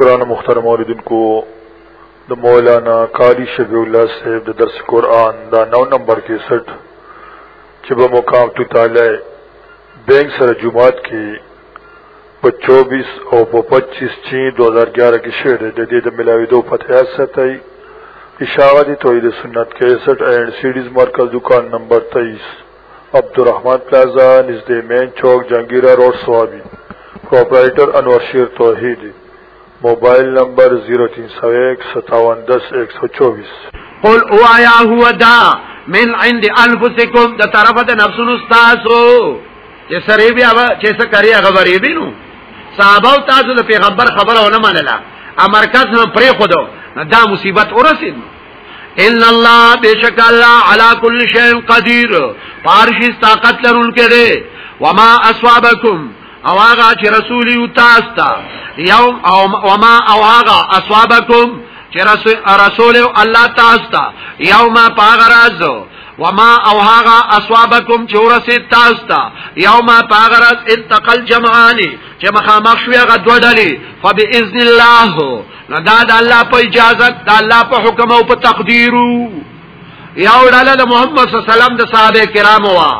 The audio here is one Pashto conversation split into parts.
گران مخترم اوریدن کو د مولانا قاری شبی الله صاحب د درس قران دا نو نمبر کې سټ چې په مقام تو تعالی بینک سره جمعات کې په 24 او په 25 چی 2011 کې شعر د دې د ملاوي دوه پته ساتي اشاعه توحید سنت 61 اینڈ سیډیز مرکز دکان نمبر 23 عبدالرحمن پلازا نزد مین چوک جنگیرہ روڈ سوابی پروپرائٹر انور شیر توحیدی موبایل نمبر 03015710124 قل اوایا هو دا من عند انفسکم د طرف د نفسونو تاسو چې سره بیا چې څه کوي هغه وری بینو صحابه تاسو د پیغمبر خبره ونه منله امرکز نه پرې خو دا مصیبت ورسید ان الله بشک الله على كل شيء قدير پارشي طاقت لرونکي دي وما اصابكم او هغه چې رسول یو تاسو ته یوم او وما او هغه اصابکم چې رسول الله تاسو ته یوم پاغراز وما او هغه اصابکم چې ورسه تاسو ته یوم پاغراز التقل جمعانی چې مخامخ شوی هغه دوه ډلې فباذن الله نو دا د الله په اجازه د الله په حکم او په تقدیر یو ډله د محمد صلی الله علیه وسلم د صحابه کرامو وا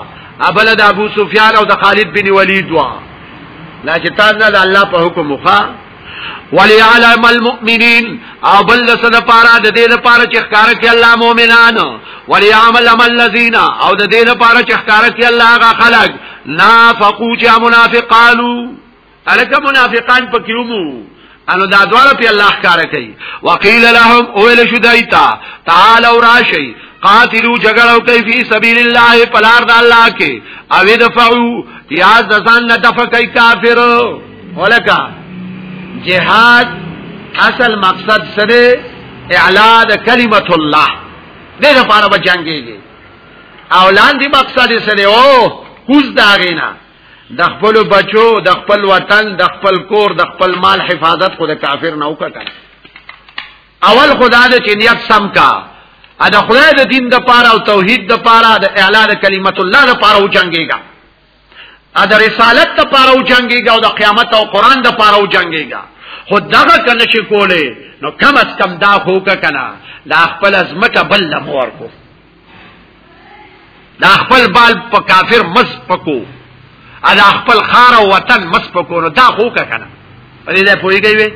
ابل د ابو سفیان او د خالد بن ولید وا لا چې تاسو د الله په حکم مخه وليعلم المؤمنين او بل سره لپاره د دې لپاره چې ښکار کوي الله مؤمنان وليعمل الذين او د دې لپاره چې ښکار کوي الله غا خلق نافقو چې منافقانو الکه منافقان پکې ومو انو دا دواړه په الله کار کوي وقيل لهم اول شدایتا تعال او راشي قاتلو جګړو کوي فی سبیل الله پلار د الله کې او دفعو یا ځان نه دفقای کافر ولکا جهاد اصل مقصد سره اعلا د کلمت الله دې لپاره بچانګيږي او لاندې مقصد سره او کوز داغینا د خپل بچو د خپل وطن د خپل کور د خپل مال حفاظت خو د کافر نه وکړه اول خدا د چې نیت سم کا ا د خدای د دین د پاره او توحید د پاره د اعلان کلمت الله د پاره و جنگيګا ا د رسالت د پاره و جنگيګا او د قیامت او قران د پاره و جنگيګا خو دغه کنه شي کوله نو کم از کم دا هوکا کنه لا خپل ازمکه بل مور کو دا خپل بال په کافر مس پکو ادا خپل خار او وطن مس پکو نو دا خو کا کنه دې دا پويږي وي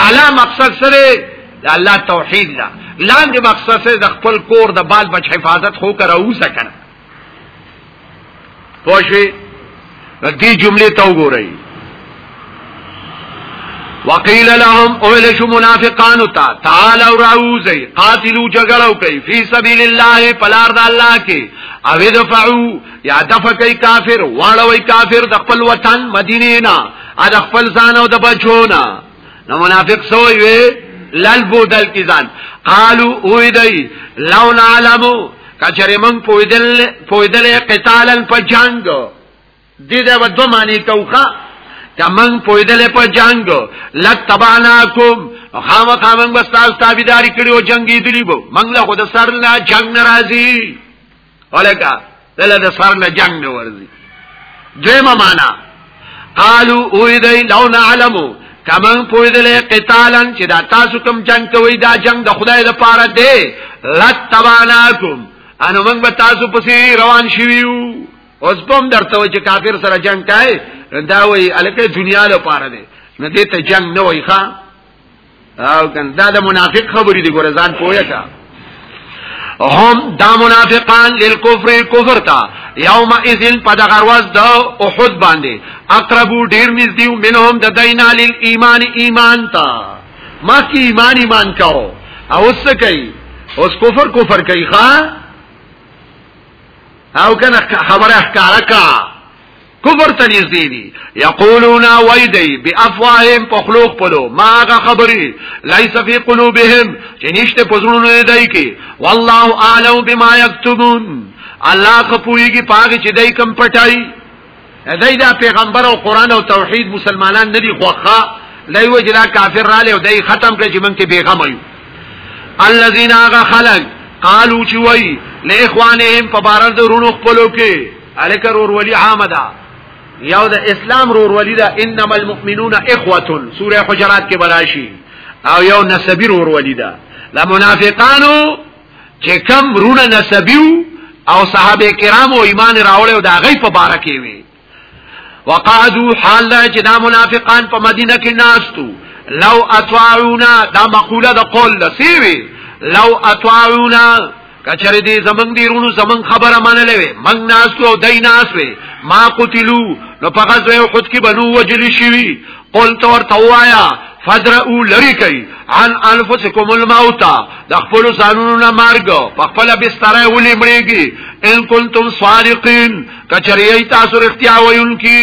اعلی مقصد سره الله توحید لا لاندې مقصد سره د خپل کور د بال بچ حفاظت خو کراوسه کنه پوښي دې جمله ته وګورئ وقیل لهم اول شو منافقان تا تعالی راوزی قاتلو جګړو کوي فی سبیل الله پلار د الله کې او دفعو یا دفع کوي کافر واړوي کافر د خپل وطن مدینه نه د خپل ځان او د بچو نه نو منافق سوی وی لل بودل کی ځان قالو اوی دی لو نعلمو کچری من پویدل پویدل قتالن په جنگ دې دا و دو معنی کوخه کمن پویدل په جنگ لتبعناکم خام خامن بس تاسو تابعداري کړو جنگي دلی بو منګله خود سر نه جنگ ناراضي ولکه دله د سر نه جنگ نه ورزي دیمه معنا قالو اوی دی لو نعلمو کمن پویدلې قتالن چې دا تاسو کوم جنگ کوي دا جنگ د خدای لپاره دی لتباناکم انو موږ به تاسو پسې روان شویو اوس پم درته چې کافر سره جنگ کای دا وی الکه دنیا لپاره دی نه دې ته جنگ نه وای ښا او کنه دا د منافق خبرې دي ګوره ځان پوهه کا هم دا منافقان للکفر کفر تا یوم اذن په دغه ورځ د احد باندې اقربو ډیر نږدې منهم د دینا لیل ایمان ایمان تا ما کی ایمان ایمان کاو او اوس کوي اوس کفر کفر کوي ښا او کنه خبره ښکارا کا کفر ته نږدې دي یقولون وایدی بافواههم پخلوق پلو ما هغه خبري ليس في قلوبهم چې نشته پزړونو دی کې والله اعلم بما يكتبون الله خپويږي پاګه چې دای کم پټای دای دا پیغمبر او قران او توحید مسلمانان ندي خوخه لای وجلا کافر را لې او دای ختم کړي چې مونږ ته بیغم یو الذين اغه خلق قالو چې وای له اخوانهم په بارد رونو خپلو کې الک رور ولی عام ده یو د اسلام رور ولی ده انما المؤمنون اخوه سوره حجرات کې براشي او یو نسبی رور ولی ده لا منافقانو چې کم رونه نسبیو او صحابه کرام او ایمان راوړل او دا غي په بار کې وي وقعدو حال دا چې دا منافقان په مدینه کې ناستو لو اطاعونا دا مقوله د قول لسیوی لو اطاعونا کچره دې زمنګ دې رونو زمنګ خبره منلې وي منګ ناس او دای ناس وي ما قتلو نو په غزوه خود کې بنو وجل شي قل تور توایا فدرؤ لری کوي عن انفسکم الموت د خپل ځانونو نه مرګ په خپل بستر ولې مړیږي ان کنتم صادقین کچری تاسو اختیار وینکی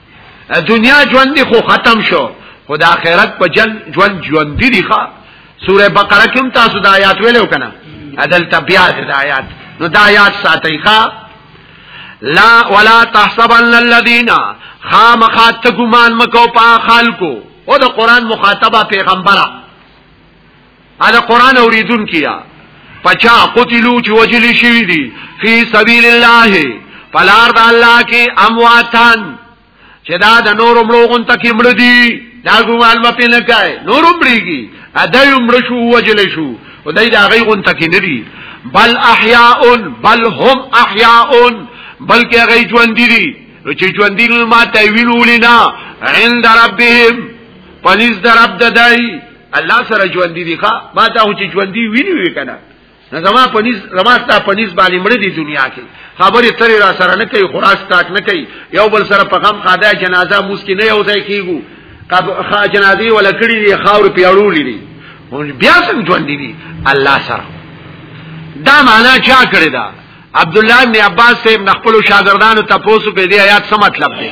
دنیا ژوند خو ختم شو خو د آخرت په جن ژوند ژوند دی ښا سوره بقره کې تاسو د آیات ویلو کنه عدل تبیا د آیات نو د آیات ساتي ښا لا ولا تحسبن الذين خامخات ګمان مکو په خلکو او د قران مخاطبه پیغمبره ادا قران اوریدون کیا پچا قتلو چې وجلی شوی دی فی سبیل الله پلار د الله کې امواتان چې دا د نور مړوغون تک مړ دي دا ګومان مې پینې کای نور مړیږي ادا یو مړ شو وجلی شو او دای دا غي غون تک نه دي بل احیاء بل هم احیاء بلکې هغه ژوند دي نو چې ژوند دي ما ته ویلولینا عند ربهم پنځ درب ددای الله سره ژوند دي ښا ما ته چې ژوند دي ویني وی کنه نه زما پنيز زما ستا پنيز باندې مړ دي دنیا کې خبره ترې را سره نه کوي خراس کاټ نه کوي یو بل سره په غم خاده جنازه موس کې نه یو ځای کیګو قب خا جنازي ولا کړی دي خاور پیاړولې دي بیا څنګه ژوند دي الله سره دا معنا چا کړی دا عبد الله بن عباس سے خپل شاګردانو ته پوسو کې دی آیات څه مطلب دی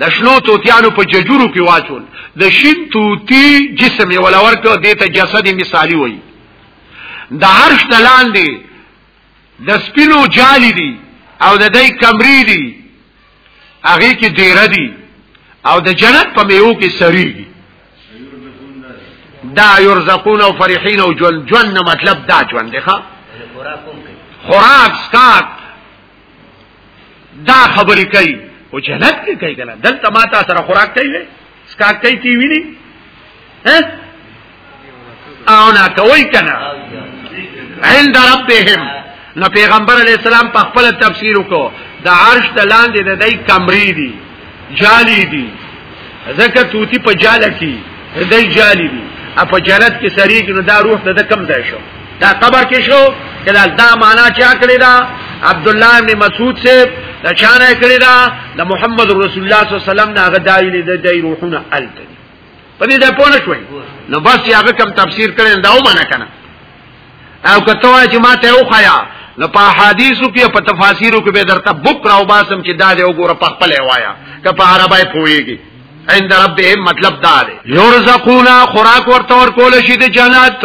د شنو توتیانو په ججورو کې واچول د شین توتی جسم یې ولا ورکړ د ته جسد مثالی وای د عرش تلان دی د سپینو جالی دی او د دې کمری دی هغه کې ډیر دی او د جنت په میو کې سریږي دا یرزقون او فرحین او جون جون مطلب دا جون دی ښا خوراک سکات دا خبرې کوي او جنت کې کوي کنه دلته ما تا سره خوراک کوي سکاک کوي کی ویني ها او نه کوي کنه عند ربهم نو پیغمبر علی السلام په خپل تفسیر وکړو د عرش د لاندې د دې کمرې دي جالی دي ځکه توتی په جاله کې دای جالی دي په جنت کې سریګ نو دا روح ته کم ځای شو دا قبر کې شو کله دا معنا چا کړی دا عبد الله ابن مسعود سے دا چانه کړی دا د محمد رسول الله صلی الله علیه وسلم نه غدای نه د روحونه الته په دې ځای پونه شوي نو بس یې هغه کم تفسیر کړي دا ومنه کنه او کته وای چې ما ته وخیا نو په حدیثو کې په تفاسیرو کې به درته بک راو باسم چې دا دې وګوره په خپل وایا که په عربی پويږي عند ربهم مطلب دا دی یرزقونا خوراک ورته ور کول شي د جنت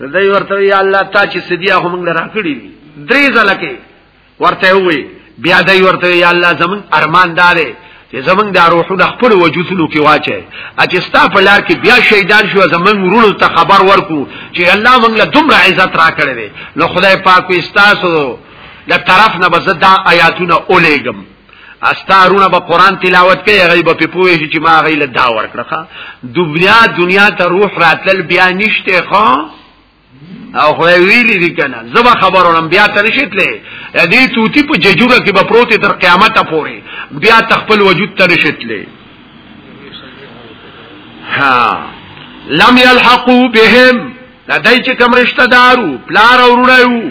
دوی ورته یا الله تا چې سدیا هم لرا کړی دي درې ځله کې ورته وي بیا دوی ورته یا الله زمون ارمان دارې چې زمون د روحو د خپل وجودونو کې واچي چې ستا په لار کې بیا شهیدان شو زمون ورونو ته خبر ورکو چې الله موږ له دومره عزت را کړې دي نو خدای پاک وي تاسو د طرف نه بس دا آیاتونه اولېګم استارونه به قران تلاوت کوي هغه به پوه شي چې ما هغه له دا ورکړه دنیا دنیا ته روح راتل بیا نشته خو او خو ویلی دي کنه زما خبرونم بیا ته نشیتلې دې توتی په ججوره کې به پروت تر قیامت پورې بیا تخپل وجود ته نشیتلې ها لم يلحقوا بهم دا دای چې کوم رشتہ دارو پلار او وروړو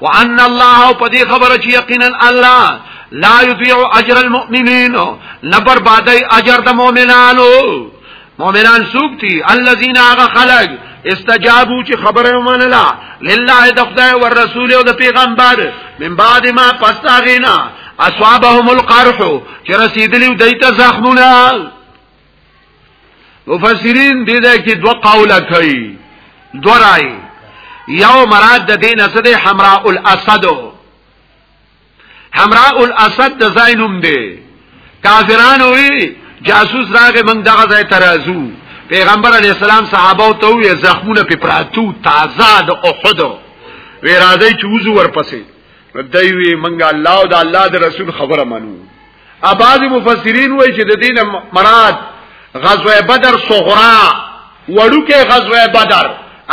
وان الله په دې خبره چې یقینا الله لا یضيع اجر المؤمنین نه بربادای اجر د مؤمنانو مؤمنان سوق دي الذين هغه خلق استجابو چې خبره ومنله لله د خدای او رسول او د پیغمبر من بعد ما پستاغینا اصحابهم القرح چې رسیدلی دایته زخمونه مفسرین دې ده کې دوه قوله کوي دوه رائے یو مراد د دین اسد حمراء الاسد حمراء الاسد د زینوم دی کافرانو وی جاسوس راغه موږ دغه ځای ترازو پیغمبر علی السلام صحابه او ته وی زخمونه په پراتو تازه د احد وی راځي چې وزو ورپسې دوی وی موږ الله او د الله د رسول خبره منو اباظ مفسرین وایي چې د دین مراد غزوه بدر صغرا وړوکه غزوه بدر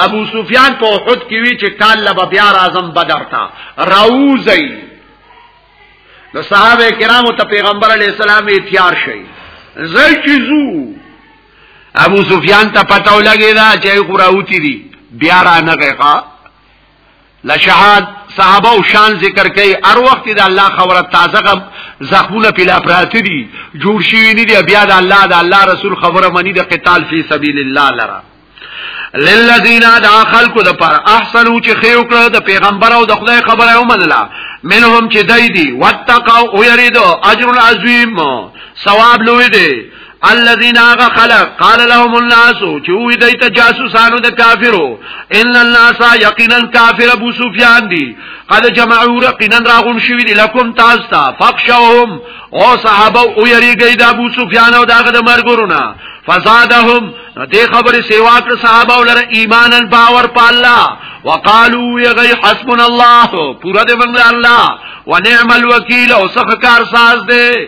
ابو سفیان په احد کې وی چې کال لب بیا اعظم بدر تا راوزی نو صحابه کرامو ته پیغمبر علی السلام اتیار شي زای چیزو ابو سفیان ته پتاو لګی دا چې قراوتی دی بیا را نه غیقا لشهاد صحابه او شان ذکر کوي هر وخت د الله خبره تازه غم زخمونه پیلا پراته دي جوړ شي نه دي بیا د الله د الله رسول خبره مني د قتال فی سبیل الله لرا للذین داخل کو د پر احسنو چې خیو کړو د پیغمبر او د خدای خبره ومنله منهم چې دای دي واتقوا او یریدو اجر عظیم ثواب لوی دی الذين اغا خلق قال لهم الناس چې وی دایته جاسوسانو د کافرو ان الناس یقینا کافر ابو سفیان دی قد جمعوا رقینا راغون شوی دی لکم تاسو ته فخشوهم او صحابه او یریږي د ابو سفیان او داغه د مرګورونه فزادهم دې خبره سیوا کړ صحابه ولر ایمانن باور په الله وقالو یغی حسبنا الله پورا دې موږ الله ونعم الوکیل او سخکار ساز دې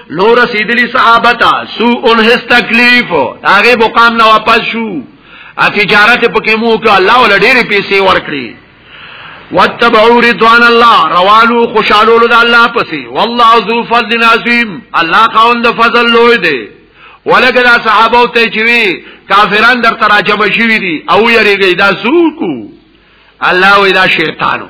لو رسیدلی صحابه تا سو ان هس تکلیف هغه مقام نه واپس شو ا تجارت پکې مو کې الله ول ډېر پیسې ورکړي واتبعوا رضوان الله روانو خوشالو د الله پسې والله ذو فضل عظیم الله قوند فضل لوی دی ولګه دا صحابه ته چې وی کافران در تراجم شوی دي او یریږي دا سوکو الله وی دا شیطانو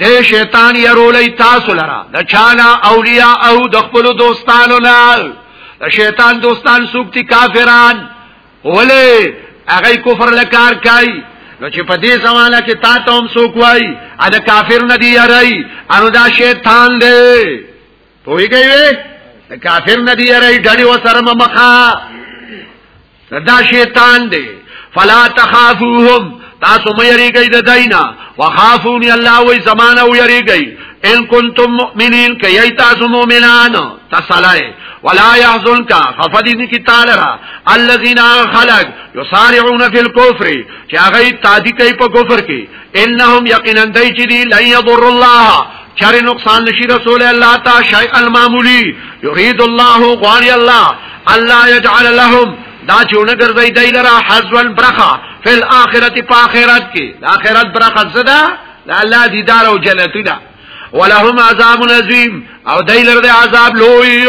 د شیطان يرولې تاسو لرا د چانا اولیاء او د خپل دوستانو نه د شیطان دوستان سوکتی کافران ولې هغه کفر لکار کوي نو چې په دې زمانہ کې تا ته هم سوک وای ا د کافر نه دی یاري انو دا شیطان دی توي کوي کافر نه دی رہی ډړي وسره مخه دا شیطان دی فلا تخافوهم تاسو مې یریږئ د دینا وخافونی الله وې زمانہ و یریږئ ان کنتم مؤمنین کای تاسو مؤمنان تسلای ولا يحزنك خفدين کی تعالی را الذين خلق يسارعون في الكفر چې هغه تعدی کوي په کفر کې انهم یقینا دای چې دی لن يضر الله چاره نقصان نشي رسول الله تا شيء المعمولي يريد الله غاري الله الله يجعل لهم دا چونه ګرځي دای لرا حزوان برخه فل اخرت په اخرت کې اخرت برخه زده د الله دیدار او جنت ده ولهم عذاب عظیم او دای لرا عذاب لوی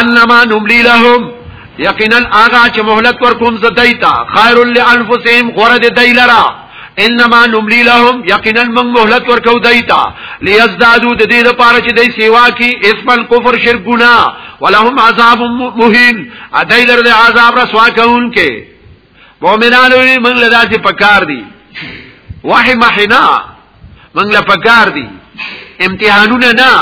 انما نملی لهم یقینا آغا چې مهلت ورکوم زدایتا خیر لانفسهم غره د دی لرا انما نملی لهم یقینا من مهلت ورکو دایتا لیزدادو د دې لپاره چې دای سیوا کی اسمن کفر شرک ګنا ولهم عذاب مهین ادای لرله عذاب رسوا کون کې مؤمنانو یې موږ له داسې پکار دي وحی محنا موږ له پکار دي امتحانونه نه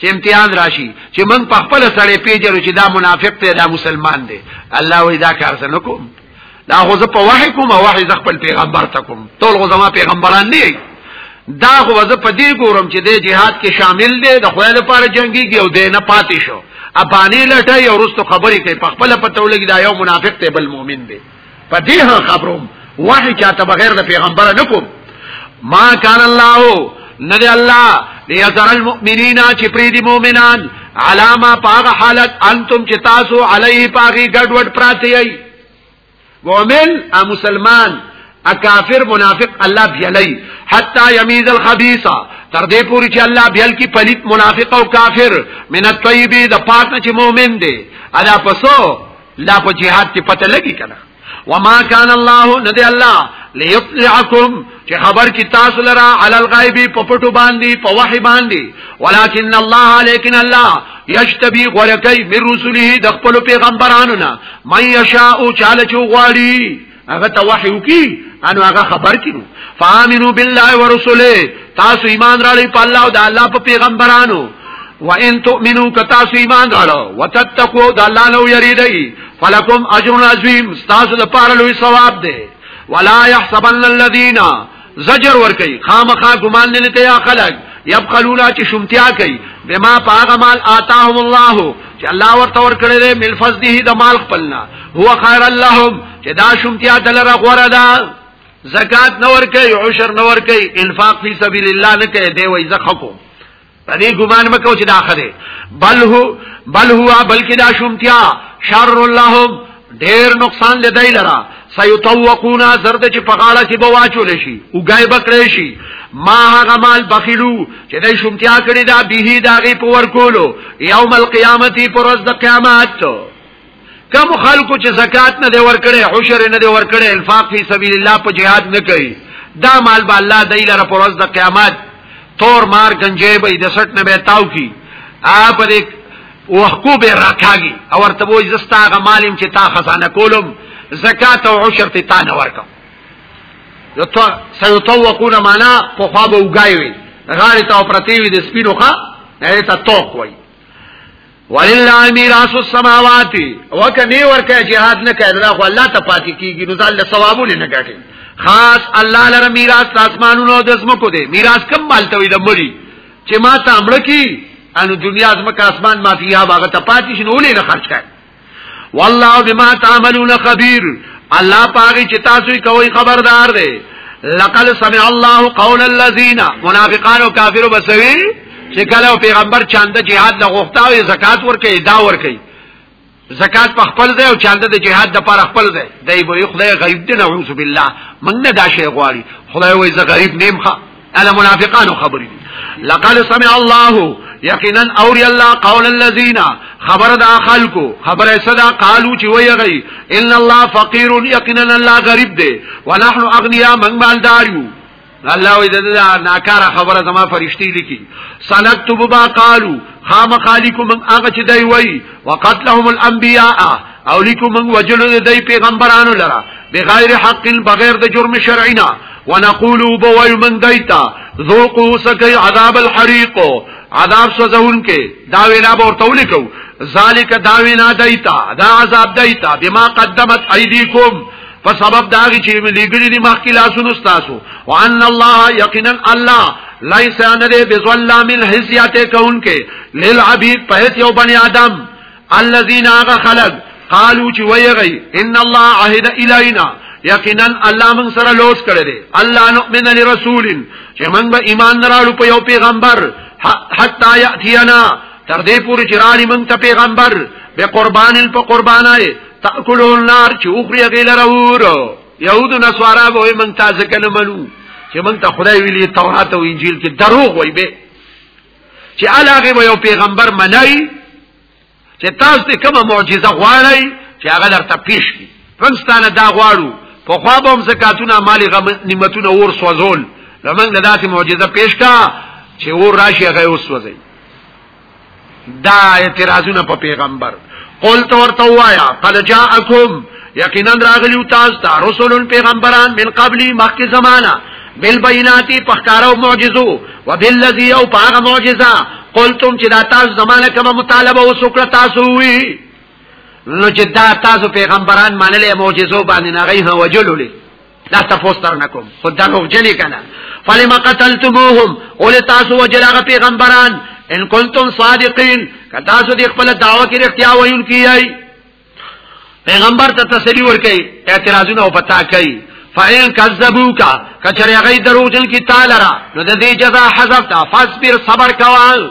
چې امتحان راشي چې موږ په خپل سره پیژنو چې دا منافق دی دا مسلمان دی الله وی دا کار څنګه کوم دا خو زه په وحی کوم او وحی ز خپل پیغمبر ته کوم ټول غو زما پیغمبران نه دا خو زه په دې ګورم چې د جهاد کې شامل دی د خوې لپاره جنگيږي او دینه پاتې شو ابانی لټه یو رستو خبرې کوي په خپل پته ولګي دا یو منافق دی بل مؤمن دی په دې خبروم وحی چاته بغیر د پیغمبر نه کوم ما کان الله ندی الله لیذر المؤمنین چې پری دی مؤمنان علامه پاغه حالت انتم چې تاسو علیه پاغي ګډوډ پراته یی مؤمن ا مسلمان ا کافر منافق الله بیلی حتا یمیز الخبیث تر دې پوری چې الله بیل کی پلیت منافق او کافر من الطیب د پاک نه چې مؤمن دی ادا پسو لا په jihad کې پته لګی کنه وما كان الله ندي الله ليطلعكم چې خبر کی تاسو لرا علی الغیب په پټو باندې په وحی باندې ولکن الله لیکن الله یشتبی غورکی من رسوله د خپل پیغمبرانو نه مې یشاء چاله چو غواړي هغه ته وحی وکي انو هغه خبر کینو فامنو بالله ورسوله تاسو ایمان راړي په الله او د الله په پیغمبرانو وان تؤمنو کتا سو ایمان راړو وتتقو د الله لو یریدای فلکم اجر عظیم تاسو د پاره لوی ثواب دی ولا يحسبن الذين زجر ور کوي خامخا ګمان نه لته یا خلق يبخلون چې شمتیا کوي بما پاغه مال آتاهم الله چې الله ورته ور کړی دی مل فضله د مال خپلنا هو خير لهم چې دا شمتیا دلره غوړه ده زکات نور کوي عشر نور کوي انفاق فی سبیل الله نه کوي دی وای زخه کو دې ګمان مکو چې دا خره بل هو بل هو بلکې دا شومتیا شر اللهم ډېر نقصان لدای لرا سيطوقونا زرد چې په غاړه کې بواچول شي او غای بکړې شي ما هغه مال بخیلو چې دای شومتیا کړی دا به داغي پور کولو یوم القیامت پر ورځ د قیامت کم خلکو چې زکات نه دی ورکړي حشر نه دی ورکړي انفاق فی سبیل الله په jihad نه کوي دا مال به الله دای لره پر ورځ د قیامت تور مار گنجې به د سټ نه به تاو کی اپ دې وحکو به راکاږي او ورته وای زستا غ مالم چې تا خزانه کولم زکات او عشر ته تا نه ورکم یتو سيطوقون معنا په خوا به وګایوي غاړه ته پرتی وي د سپینو ښا نه ته توق وای ولله میراث السماوات وکني ورکه جهاد نه کړل خو الله ته پاتې کیږي نو ځل ثوابونه نه ګټي خاص الله لره میراث آسمانونو او د زمکو دی میراث کم مال ته وي د مړي چې ما ته امر کی انو دنیا زمکه آسمان ما فيها باغ ته پاتې شنو ولې نه خرج کړي والله بما تعملون خبير الله پاګي چې تاسو کوي خبردار دی لقد سمع الله قول الذين منافقان او کافر بسوي چې کله پیغمبر چاند جهاد د غوښتا او زکات ورکړي دا ورکړي زکات په خپل ځای او چاند د جهاد د پر خپل ځای دای به خدای غریب دی نعوذ بالله موږ نه دا شی غواړي خدای وایي زه غریب نیم ښه الا منافقانو خبرې لقد سمع الله یقینا اور الله قول الذين خبر دا خلقو خبر صدا قالو چې وی غي ان الله فقير یقینا الله غریب دی ونحن اغنيا من مالدار یو الله وی دا ناکار خبره زما فرشتي لیکي سنكتب ما قالو خام خالق من هغه چې دی وی وقتلهم الانبیاء او لیکو من وجلو دی پیغمبرانو لرا بغیر حق بغیر د جرم شرعینا ونقول بوای من دیتا ذوقوا سکی عذاب الحریق عذاب سوزون کې دا وینا به ورته ولیکو ذالک دا وینا دیتا دا عذاب دیتا بما قدمت ایدیکم په سبب دا غي چې لګړي دي مخکې لاسونو تاسو وان الله یقینا الله ليس ان دې بظلام الحسيات کون کې للعبيد په هیڅ یو بني ادم الذين اغه خلق قالو چې ویغی ان الله عهد الینا یقینا الله موږ سره لوس کړی دی الله نؤمن لرسول چې موږ به ایمان راړو په یو پیغمبر حتا یاتینا تر دې پورې چې راړي موږ ته پیغمبر به قربان په قربانای تاکلون نار چې اوخري غیل راور یهود نسوارا به من تاسو کنه منو چې من ته خدای ویلي تورات او انجیل کې دروغ وای به چې علاوه به یو پیغمبر منای چې تاسو ته کومه معجزه غواړی چې هغه درته پیش کی پنځتانه دا غواړو په خوا به هم زکاتونه مالی غنیمتونه ور سوزول لمن داسې معجزه پیش کا چې ور راشي هغه وسوځي دا اعتراضونه په پیغمبر قول تو ورته وایا قد جاءکم یقینا راغلیو تاسو ته رسولون پیغمبران من قبلی مخک زمانہ بالبیناتی پخکارو معجزو و بالذی او پاغ معجزه قلتم چې دا تاسو زمانه کوم مطالبه او سوکړه تاسو وی نو چې دا تاسو پیغمبران منلې معجزو باندې نه غي هو وجلولې دا تاسو تر نه کوم خو دا روغ جلی کنه فلما قتلتموهم اول تاسو وجلاغه پیغمبران ان کنتم صادقین که تاسو د خپل دعوه کې اختیا وایون کیای پیغمبر ته تسلی ورکړي اعتراضونه او پتا کوي فاین کذبوکا کچری غی دروجن کی تعالی را نو د دې جزاء حذف تا فاصبر صبر کوال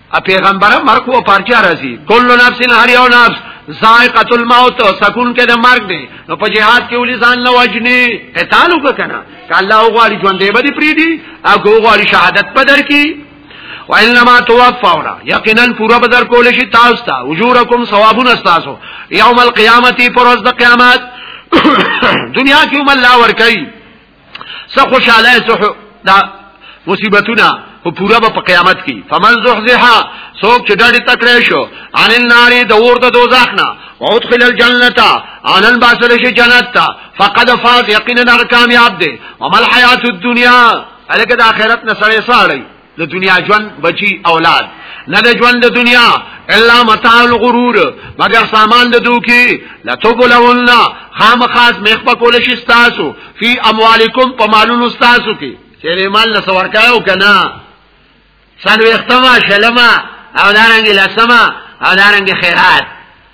ا پیغمبر مرګ او پارچا راځي کل نفس هر یو نفس ذائقه الموت سکون کې د مرګ دی نو په جهاد کې ولې ځان نه وجني قتال وکنه ک الله غواړي ژوند دې بدی پری دی او غواړي شهادت پدر کی وانما توفاونا یقینا پورا بدر کول شي تاسو ته اجورکم ثوابون استاسو یوم القیامت پر ورځ د قیامت دنیا کې هم الله ور کوي څه خوشاله څه دا مصیبتونه او پورا په قیامت کې فمن زحزحا څوک چې ډاډه تکړه شو ان النار د اور د دوزخ نه او ادخل الجنه انن باسل شي جنت ته فقد فاز یقینا کامیاب دي ومل حیات الدنیا الکه د اخرت نه سره ساړی د دنیا ژوند بچی اولاد نه د ژوند د دنیا الا متاع الغرور مگر سامان د دوکي لتبلون خامخاز مخ په کول شي تاسو فی اموالکم په مالونو تاسو کې چې مال نه سور کاو کنه سن وختما شلما او دارنګ لسما او دارنګ خیرات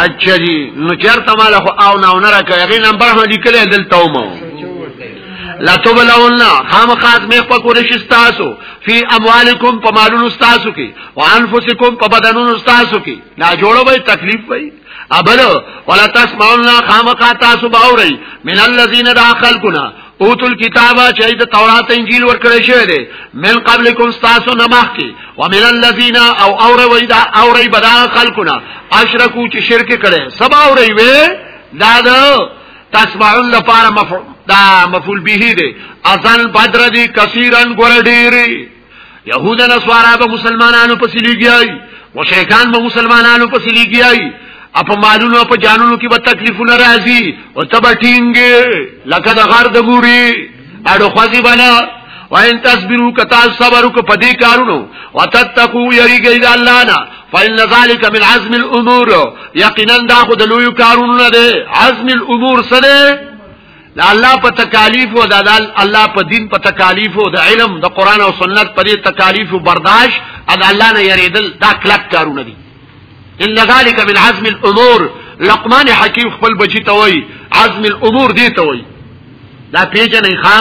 اچھا جی نو چرته مال خو او نه نه راکې هغه نمبر هم لیکل دلته ومو لا تبلون هم خاص می په کور شي تاسو فی اموالکم په مالونو تاسو کې او انفسکم په بدنونو تاسو کې لا جوړو به تکلیف وي ابلو ولا تسمعون خامقا تاسو باوري من الذين داخل کنا اوتو الكتاب چې د تورات انجیل ورکړی شوی دی من قبلکم تاسو نه مخکي ومن الذين او اور ویدا اور بدا خلقنا اشرکو چې شرک کړي سبا اور وی دا د تسمعون لپاره مفعول دا مفعول به دی اذن بدر دی کثیرن ګور ډیری يهود نصارا به مسلمانانو پسې لګیای مشرکان به مسلمانانو پسې لګیای اپ مالونو په جانونو کې به تکلیفونه راځي او تب ټینګې لکه د غر د ګوري اړو خوځي بنا وان تصبروا کتا صبر کو پدی کارونو وتتقوا یریږي د الله نه فإن ذلك من عزم الامور یقینا دا خو د لوی کارونو نه ده عزم الامور سره د الله په تکالیف او د الله په دین په تکالیف او د علم د قران او سنت په دې تکالیف او برداشت د الله نه یریدل دا کلک کارونه دي ان ذلک من عزم الامور لقمان حکیم خپل بچی ته وای عزم الامور دی ته وای دا پیژنې ښا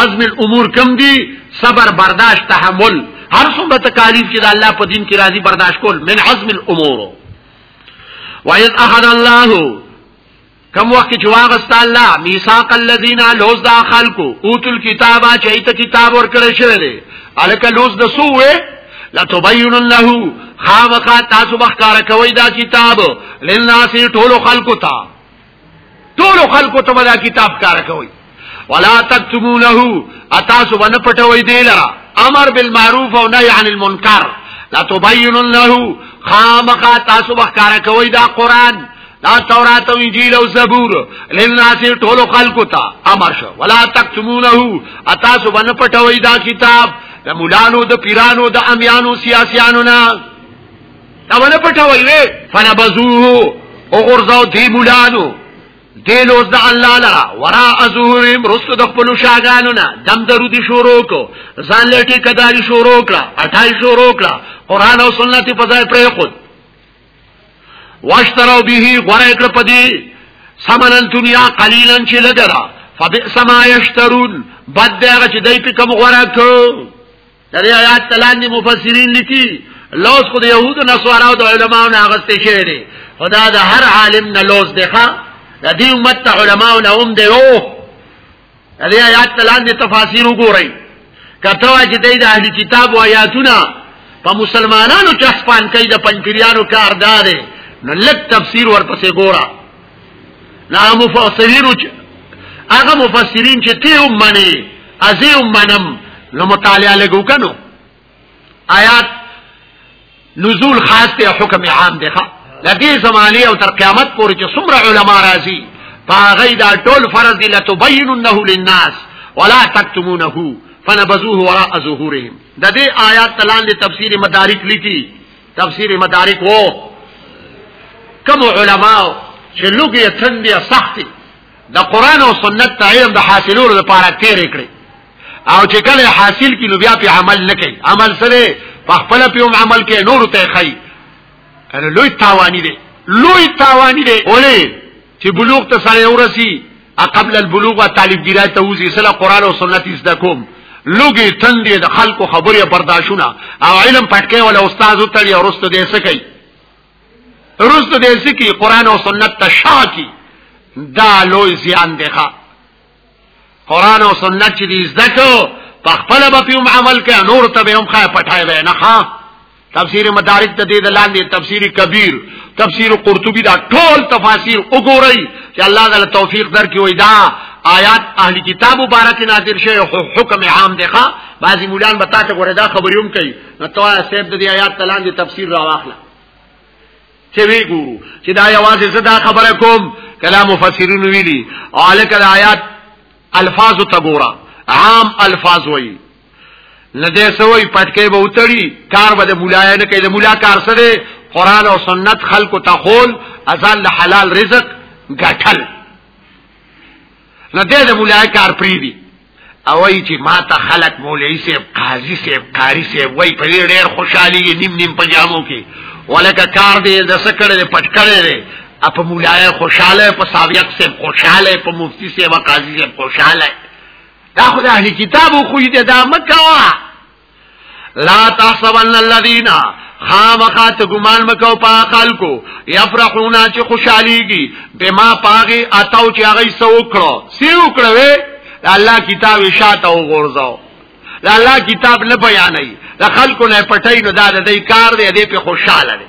عزم الامور کم دي صبر برداشت تحمل هر څومره تکالیف چې د الله په دین کې راضي برداشت کول من عزم الامور وَإِذْ أَخَذَ اللَّهُ کم وخت چې واغست الله میثاق الذین لوز دا خلقو اوتل کتابا چایته کتاب ورکړی شوی دی الک لوز د سوې لا تبین له خامخا تاسو بخکار کوي دا کتاب لناس ټول خلقو ته ټول خلقو ته دا کتاب کار کوي ولا تكتمونه اتاسو باندې پټوي دی لرا امر بالمعروف او نهي عن المنکر لا تبين له خامخا تاسو وکړه کوي دا قران دا تورات او انجیل او زبور لناس ټولو خلقو ته امر شو ولا تکتمونه اتاسو باندې پټوي دا کتاب د مولانو د پیرانو د امیانو سیاسيانو نه دا باندې پټوي وې فنبذوه او غرزو دی مولانو دی لوز د الله لرا ورا ازورم رسو د خپل شاګانو نه دم درو دي شروع کو ځان لټي کداري شروع کړه اټای شروع کړه قران او سنت په ځای پرې خود واشترو به غره کړ پدی سمنن دنیا قلیلا چې لګرا فبئس ما یشترون بد دغه چې دای په کوم غره کو در آیات تلاندې مفسرین لیکي لوز خو د يهود او نصاراو د علماو نه اغستې شوی دی خدا د هر عالم نه لوز دی ښا د دې امت ته علماو نه هم دی او د دې آیات تلاندې تفاسیر وګورئ کته چې د اهل کتاب او آیاتونه په مسلمانانو چسپان کوي د پنځپیرانو کار دار نه لږ تفسیر ورپسې ګوره لا مفسرین هغه مفسرین چې ته هم منی ازي هم منم نو مطالعه لګو کنو آیات نزول خاص ته حکم عام دی ښا لدی زمانی او تر قیامت پورې چې څومره علما راځي پاغی دا ټول فرض دی لتبیننه للناس ولا تکتمونه فنبذوه وراء ظهورهم د دې آیات تلان دي تفسیر مدارک لیکي تفسیر مدارک وو کوم علماء چې لوګي تندې سختي د قران او سنت ته علم د حاصلولو لپاره تیر کړی او چې کله حاصل کی نو بیا په عمل نه کوي عمل سره په خپل په عمل کې نور ته خي انا لوی تاوانی دی لوی تاوانی دی اولی چې بلوغ ته سره ورسی قبل البلوغ طالب ګرای ته وځي سره قران او سنت زده کوم لوګي تندې د خلکو خبرې برداشونه او علم پټکې ولا استاد وتړي او رستو دې سکی رستو دې سکی قران او سنت ته شاکی دا لوی زیان دی ښا قران او سنت چې دې زده کو په خپل به په عمل کې نور ته به هم خای پټای وای نه ښا تفسیر مدارک ته دې د لاندې تفسیر کبیر تفسیر قرطبی دا ټول تفاسیر وګورئ چې الله تعالی توفیق درکړي وي دا آیات اهل کتاب مبارک نازل شوی حکم عام دی ښا بعضی مولان به تاسو غره دا خبريوم کوي نو توا صاحب د دې آیات تلان دي تفسیر را واخله چې وی ګورو چې دا یوازې زدا خبره کوم کلام مفسرین ویلي الک آیات الفاظ ته ګورا عام الفاظ وایي نه دې سوې پټکې به وتړي کار به د مولا نه کوي د مولا کار سره قران او سنت خلق ته خول ازل له حلال رزق غټل نه دې د مولا کار پری دي او ای چې ما ته خلق مولوی سیب قاضی سیب قاری سیب وای په دې ډېر خوشحالي نیم نیم پجامو کې ولکه کار دې د سکړې پټکړې دې اپ مولای خوشاله په ساویق سیب خوشاله په مفتی سیب قاضی سیب خوشاله دا خو د اهل کتابو خو دې دا مکوا لا تحسبن الذين خامخا ته ګمان مکو په خلکو یفرحونا چې خوشحاليږي بما پاغي اتاو چې هغه سو وکړو سی وکړو الله کتاب شاته وغورځاو الله کتاب نه بیانې د خلکو نه پټای نو دا د دې کار دی دې په خوشاله دی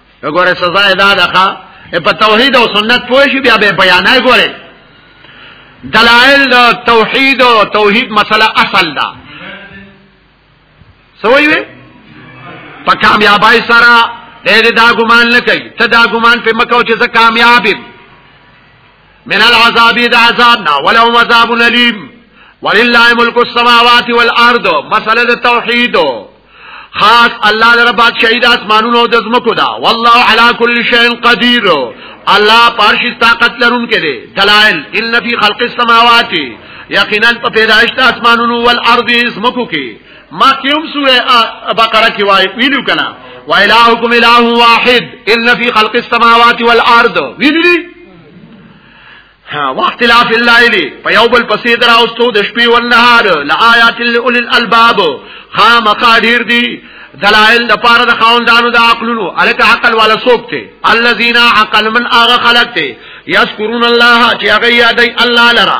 وګوره سزا ادا ده په توحید او سنت پوه شي بیا به بیانای ګوره دلائل دا توحید او توحید مسله اصل ده سوي وي په کامیابی سره دې دا ګمان نه کوي ته دا ګمان په مکو چې زه کامیاب یم من العذاب د عذاب نا ولهم عذاب الیم ولله ملک السماوات والارض مسله د توحید خاص الله در باد شهید اسمانونو او د زمکو دا والله علی کل شیء قدیر الله پارش طاقت لرون کې دی دلائل ان فی خلق السماوات یقینا په پیدائش د اسمانونو او الارض زمکو کې ما کیوم سوره بقره کې وای ویلو کنا و الہکم الہ واحد ان فی خلق السماوات والارض ویلو ها واختلاف الليل په یو بل پسې دراوستو د شپې او نهار لآیات لأول الالباب خامخا ډیر دي دلائل د پاره د خاوندانو د عقلونو الک عقل والا سوق ته الذين عقل من اغه خلق ته یذكرون الله چې هغه یادای الله لرا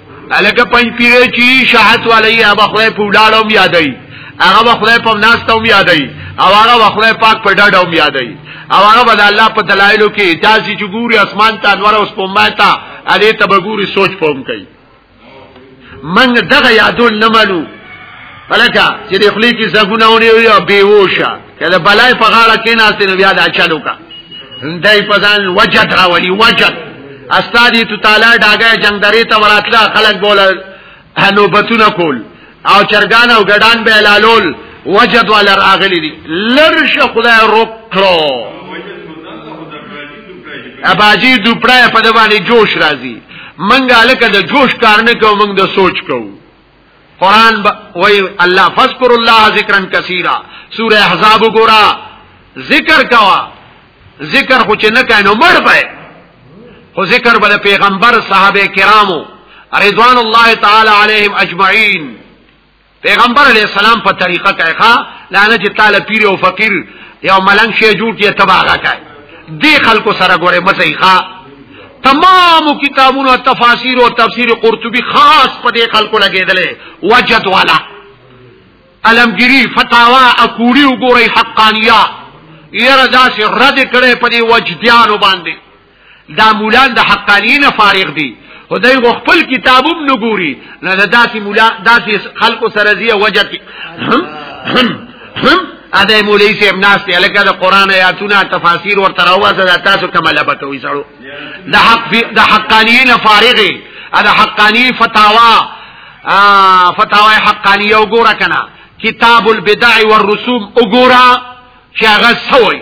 الکه پنځ پیری چی شاحت والی هغه خدای په ولاړم یادای هغه خدای په ناستم یادای او هغه خدای پاک په ډډم یادای او هغه بل الله په دلایلو کې اجازه چې ګوري اسمان ته انوار اوس په ماته الی ته ګوري سوچ پوم کوي من دغه یادول نه مالو ولکه چې د خلی کې زګونه ونی او بیوشه چې د بلای په غاړه کې ناست نو بیا دا چلو کا دای په ځان وجد راولي وجد استادی تو تعالی داګه جنگ درې ته وراتله خلک بوله نوبتونه کول او چرګان او ګډان به لالول وجد ولر اغلی دي لرش خدای روکړو اباجی دوپړای په دبانې جوش راځي منګه لکه د جوش کارنه کوم موږ د سوچ کوو قران وای الله فذكر الله ذکرا کثیرا سوره احزاب ګورا ذکر کوا ذکر خو چې نه کینو مړ پای خو ذکر بل پیغمبر صحابه کرامو رضوان الله تعالی علیهم اجمعین پیغمبر علیہ السلام په طریقه کوي ښا لانه چې تعالی پیر او فقیر یو ملنګ شی جوړ کیه تباغه کوي دی خلکو سره ګوره مزه ښا تمام کتابونو او تفاسیر او تفسیر قرطبی خاص په دې خلکو لګیدلې وجد والا علمگیری فتاوا اکوړي وګوري حقانیه یره داسې رد کړي په دې وجدیانو باندې دا مولان د حقانیه فارغ دي خدای غو خپل کتابوم نه ګوري نه داسې مولا داسې خلکو سره زیه وجد اده مولوی صاحب ناس ته الکه د قران آیاتونه تفاسیر ورته راوځه دا تاسو کماله بکوي سړو د حق د حقانیین فارغه اده حقانی فتاوا فتاوا حقانی یو ګوره کنه کتاب البدع والرسوم وګوره چې هغه سوی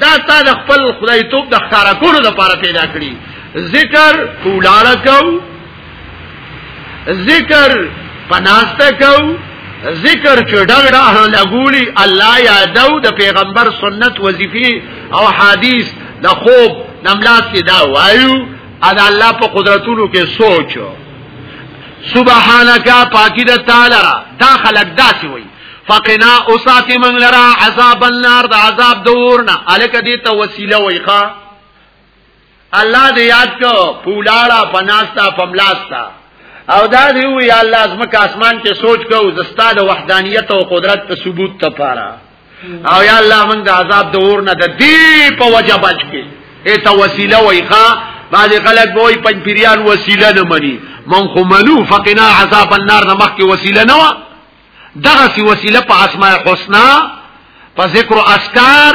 دا تا د خپل خدای توپ د ښکارا کولو لپاره پیدا کړی ذکر کولاړه کو ذکر پناسته کو ذکر چې ډغړه لګولي الله یادو د پیغمبر سنت وظیفي او حدیث د خوب نملات کې دا وایو ادا الله په قدرتونو کې سوچ سبحانك پاکی د تعالی دا خلق داسي وي فقنا اوساتی من لرا عذاب النار دا عذاب دورنا الک دې ته وسیله وایخه الله دې یاد کو پولاړه پناستا پملاستا او دا دی وی الله از مکه اسمان کې سوچ کو زستا د وحدانیت او قدرت په ثبوت ته پاره او یا الله موږ د عذاب د اور نه د دی په وجه بچ کې ایته وسیله وایخه بعض خلک به وي پنځپیران وسیله نه مني من خو منو فقنا عذاب النار نه مخکې وسیله نه دغه سی وسیله په اسماء الحسنا په ذکر اسکار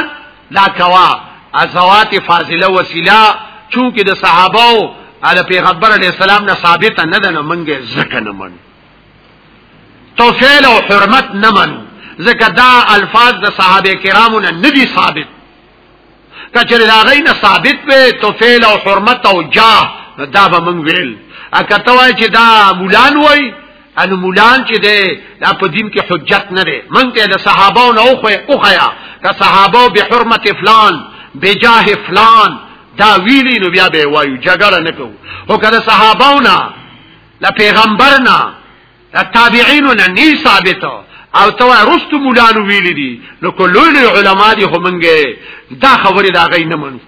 دا کوا ازوات فاضله وسیله چونکه د صحابه او علی پیغمبر علی السلام نه ثابت نه ده نه منګه زکه نه من توفیل او حرمت نه من زکه دا الفاظ د صحابه کرامو نه ندي ثابت کچره دا غي نه ثابت وي تو فعل او حرمت او جاه دا به من ویل اکه توای چې دا مولان وای ان مولان چې ده دا په دین کې حجت نه ده من ته د صحابه او نو خو او خیا که صحابه به حرمت فلان بجاه فلان دا ویلی نو بیا به وایو جګړه نه کوو او کله صحابه او نه لا پیغمبر نه دا تابعین نه نی ثابت او تو رست مولانو ویل دي نو کولول علما دي همنګه دا خبره دا غي نه منو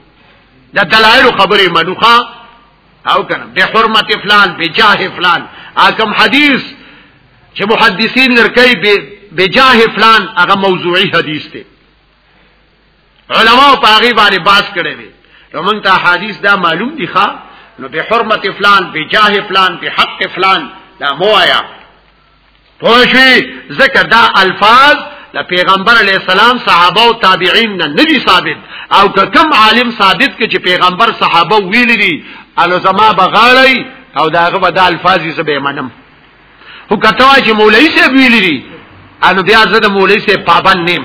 دا دلایل خبره منوخه او کنه به حرمت فلان به جاه فلان اکم حدیث چې محدثین لرکې به جاه فلان هغه موضوعي حدیث دی علماء په هغه باندې باس کړي دي نو موږ ته حدیث دا معلوم دي ښا نو به حرمت فلان به جاه فلان به حق فلان دا موایا پوښي زکه دا الفاظ د پیغمبر علی السلام صحابه او تابعین نه ندي ثابت او که کم عالم ثابت کې چې پیغمبر صحابه ویل دي الو زما بغاړی او داغه به د الفاظ یې زبې منم هو کته چې مولوی سه ویل دي انو بیا زه د مولوی سه پابند نیم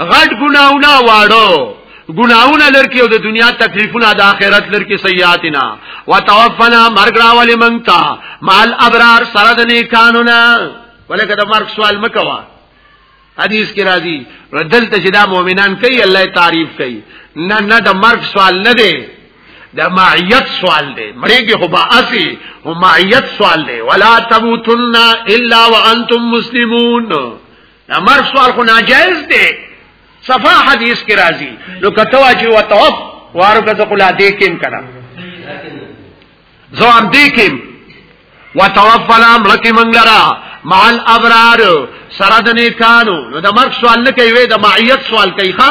غټ ګناونه واړو ګناونه لرکی او د دنیا تکلیفونه د آخرت لرکی سیئاتنا وتوفنا مرګ راولې مونږ ته مال ابرار سره د نیکانو نه ولکه د مرګ سوال مکوا حدیث کې راځي ردل ته چې دا مؤمنان کوي الله تعریف کوي نه نه د مرګ سوال نه دی د معیت سوال دی مړیږي خو با اسی او معیت سوال دی ولا تموتن الا وانتم مسلمون دا مرګ سوال خو ناجایز دی صفا حدیث کې راځي نو کته واجی وتوف وارو کته قلا دې کېم کړه زوام دې کېم وتوفلا ملکی منګلرا مع الابرار سره د نیکانو نو د مرګ سوال نه کوي د معیت سوال کوي ښا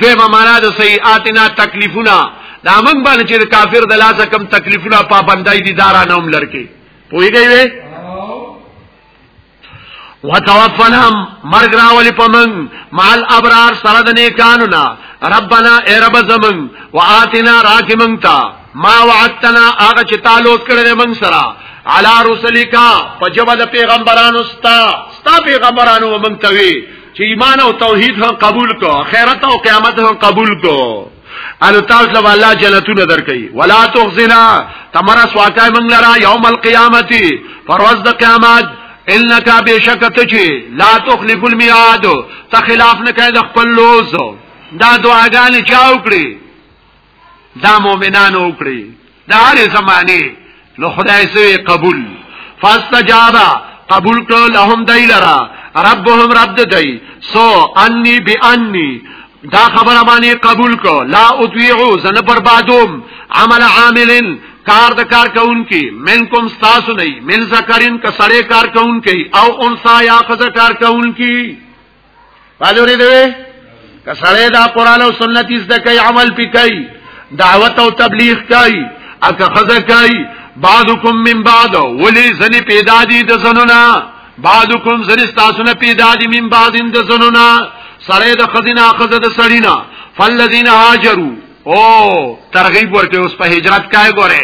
دویمه معنا د سیئاتنا تکلیفنا دا موږ باندې چې کافر د لاسه کم تکلیفونه پابندای دي دارانه هم لړکې پوهیږئ وې وتوفنهم مرګ راولي پمن مال ابرار سره د نیکانو نا ربنا ای رب زمن واتنا راکمن تا ما وعدتنا هغه چې تعلق کړل من سره علی رسلک پجبل پیغمبرانو ستا ستا پیغمبرانو ومن توی چې ایمان او توحید هم قبول کو خیرت او قیامت هم قبول کو ان تاسو له الله جنتونه درکې ولا تخزنا تمرا سواکای من لرا یوم القیامت پرواز د قیامت انک بشکت چی لا تخلف المیعاد ته خلاف نه کړي د خپل لوز دا دعاګانې چاو کړی دا مؤمنانو وکړي دا هر زمانه نو خدای سوی قبول فاستجابا قبول کړو لهم دای لرا ربهم رب دای سو انی بی انی دا خبره باندې قبول کو لا اطیعو زن بربادوم عمل عاملن کار د کار کوونکی منکم تاسو نه من ذکرین کسړې کار کوونکی او انسا یا خزه کار کوونکی واجورې دی که سړی دا قران او سنت زده کوي عمل پی کوي دعوت او تبلیغ کوي اکه خزه کوي بعضکم من بعض ولی زنی پیدا دي د زنونه بعضکم زنی تاسو نه پیدا دي من بعض د زنونه سړی د خزینه خزه د سړینا فالذین هاجروا او ترغیب ورکه اوس په هجرت کای ګوره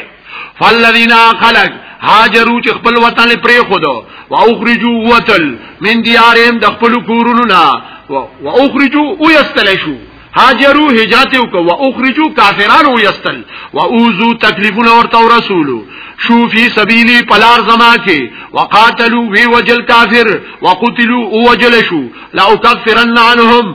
فالذین خلق هاجروا چې خپل وطن پرې خودو او اخرجوا وتل من دیارهم د خپل کورونو نه او اخرجوا او یستلشو هاجرو هجرت وکړه او اخرجو کافرانو یستل او اوزو تکلیفونه ورته رسولو شو فی سبیلی پلار زما کې وقاتلو وی وجل کافر وقتلو او وجل شو لا اکفرن عنهم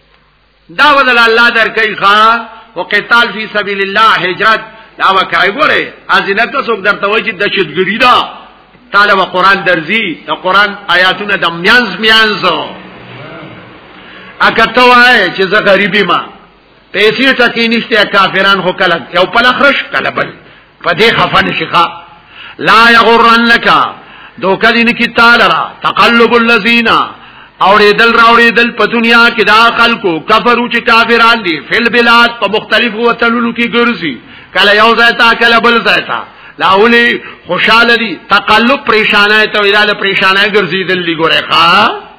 دا ودل الله در کوي ښا او قتال فی سبیل الله هجرت دا وکای ګوره ازینه ته څوک درته وایي چې دشتګری دا طالب قران درځي د قران آیاتونه د میانز میانز اګه ته وای چې زه غریبی ما پیسې ټکی نشته کافران هو کله یو پلخرش کله بل په دې خفه نشي ښا لا یغرنک دوکه دین کی تعالی را تقلب الذین اوریدل را اوریدل په دنیا کې دا خلکو کفرو چې کافران دي فل بلاد په مختلفو وطنونو کې ګرځي کله یو ځای تا کله بل ځای تا لاولی خوشاله دي تقلب پریشانه ته ویل پریشانه ګرځي دلی ګوره ښا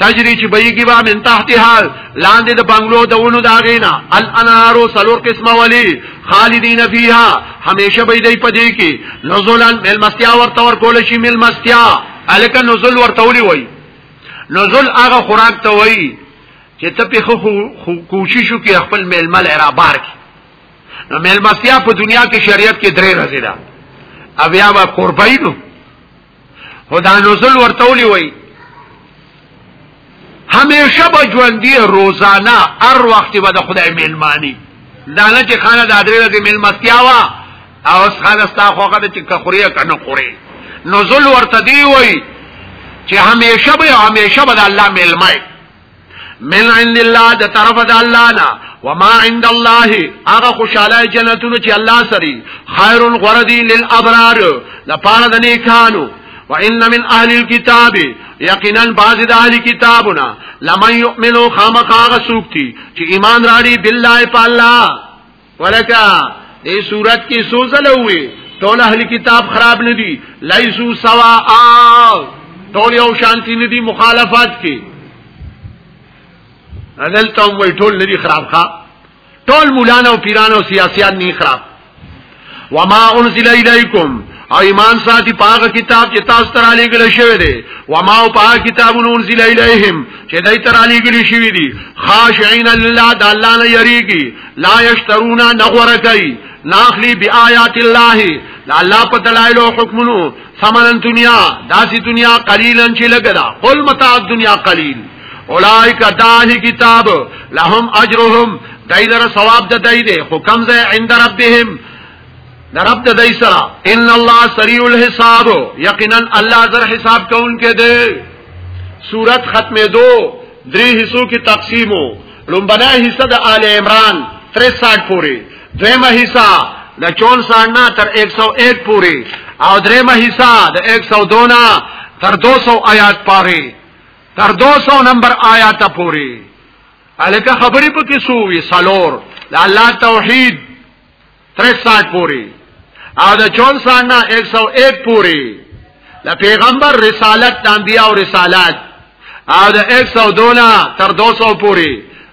تجری چې بېږي با من تحت حال لاندې د بنگلو د ونو دا غینا الانهار سلور قسمه ولی خالدین فیها همیشه به دی پدې کې نزولن مل مستیا ورته ور کول شي مل مستیا الک نزول ورته ولي وای نزول هغه خوراک ته وای چې ته په خو کوشش وکې خپل مل مل را بار کې نو مل مستیا په دنیا کې شریعت کې درې راځي دا بیا به قربای نو خدا نزل ورته ولي وای همیشه به ژوندې روزانه هر وخت به د خدای ملمانی دانه چې خانه د ادرې د ملمستیا وا او اس خانه ستا خوخه د چې کخوري کنه خوري نزل ورته دی وای چې همیشه به همیشه به الله ملمای من عند الله د طرف د الله نه وما عند الله هغه خوشاله جنتونو چې الله سری خیر غردی للابرار لپاره د نیکانو وان من اهل الكتاب یقینا بعض د اهل کتابنا لمن یؤمنو خامخا غسوکتی چې ایمان راړي بالله په الله ولکه دې صورت کې سوزل وي ټول اهل کتاب خراب نه دي لایسو سوا ټول یو شانتی نه دي مخالفت کې اذل ته وي ټول نه دي خراب ښا ټول مولانا او پیران او سیاسيان نه خراب وما انزل الیکم او ایمان ساتي پاغه کتاب چې تاسو تر علی ګل شوی دی و ما او پاغه کتاب نور ذل الیهم چې دای تر علی ګل شوی دی خاشعين لله د الله نه یریږي لا یشترون نغور کوي ناخلی بی آیات الله لا الله په دلایل او حکمونو سمن دنیا داسی دنیا قلیلا چې لګدا قل متاع دنیا قلیل اولائک داهی کتاب لهم اجرهم دای لره ثواب د دای دی خو کم ځای عند ربهم د رب د دای سره ان الله سریع الحساب یقینا الله زر حساب کون کې دی صورت ختمه دو درې حصو کې تقسیمو لومبنه حصہ د آل عمران 63 پورې دویمه حصہ د 64 نه تر 101 پورې او دریمه حصہ د 102 نه تر 200 آیات پورې تر 200 نمبر آیات پورې الکه خبرې پکې سوې سالور د الله توحید 63 پوری او د 64 نه 101 پوری د پیغمبر رسالت د انبیاء او رسالت او د 102 نه تر 200 پوری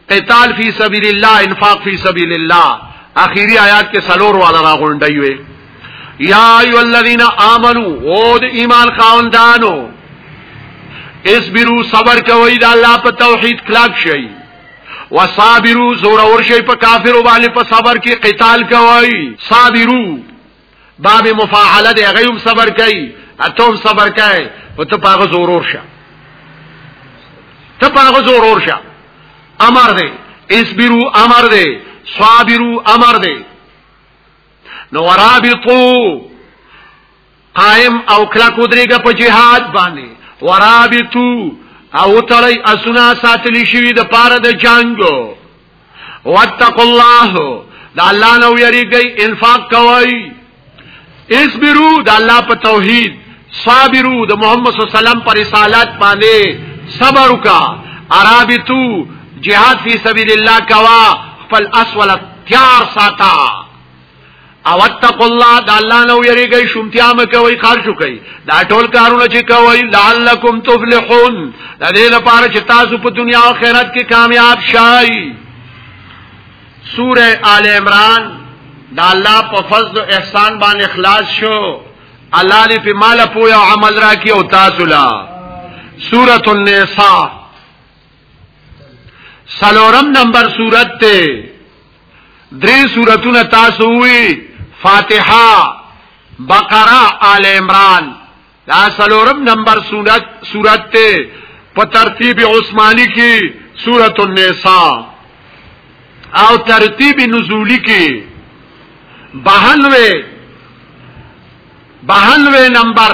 قتال فی سبیل الله انفاق فی سبیل الله اخیری آیات کې سلور والا را غونډي وي یا ایو الذین آمنو او د ایمان خاوندانو اسبرو صبر کوي د الله په توحید کلاک شي وصابرو زور اور شي په کافرو باندې په صبر کې قتال کوي صابرو باب مفاعله دی غيوم صبر کوي اتوم صبر کوي او ته پاغه زور اور شه ته پاغه زور اور شه امر دی اسبرو امر دی صابرو امر دی نو ورابطو قائم او کلا کو درېګه په جهاد باندې ورابطو او تړی اسنا ساتلی شوی د پاره د جنگو واتقوا الله دا الله نو یریږي انفاق کوي اسبرو دا الله په توحید صابرو د محمد صلی الله علیه وسلم پر رسالت باندې صبر وکا عربتو جهاد فی سبیل الله کوا خپل اسول تیار ساته او اتقوا الله د الله نو یریږئ شومتیا مکوي خرج کوي دا ټول کارونه چې کوي لعلکم تفلحون د دې لپاره چې تاسو په دنیا او آخرت کې کامیاب شئ سوره آل عمران د الله په فضل او احسان باندې اخلاص شو الله دې په مال پویا عمل راکړي او تاسو لا سوره النساء سلورم نمبر صورت ته درې صورتونه تاسو وی فاتحه بقره آل عمران دا سلورم نمبر صورت صورت ته په ترتیب عثماني کې سورۃ النساء او ترتیب نزولی کې بهنوي بهنوي نمبر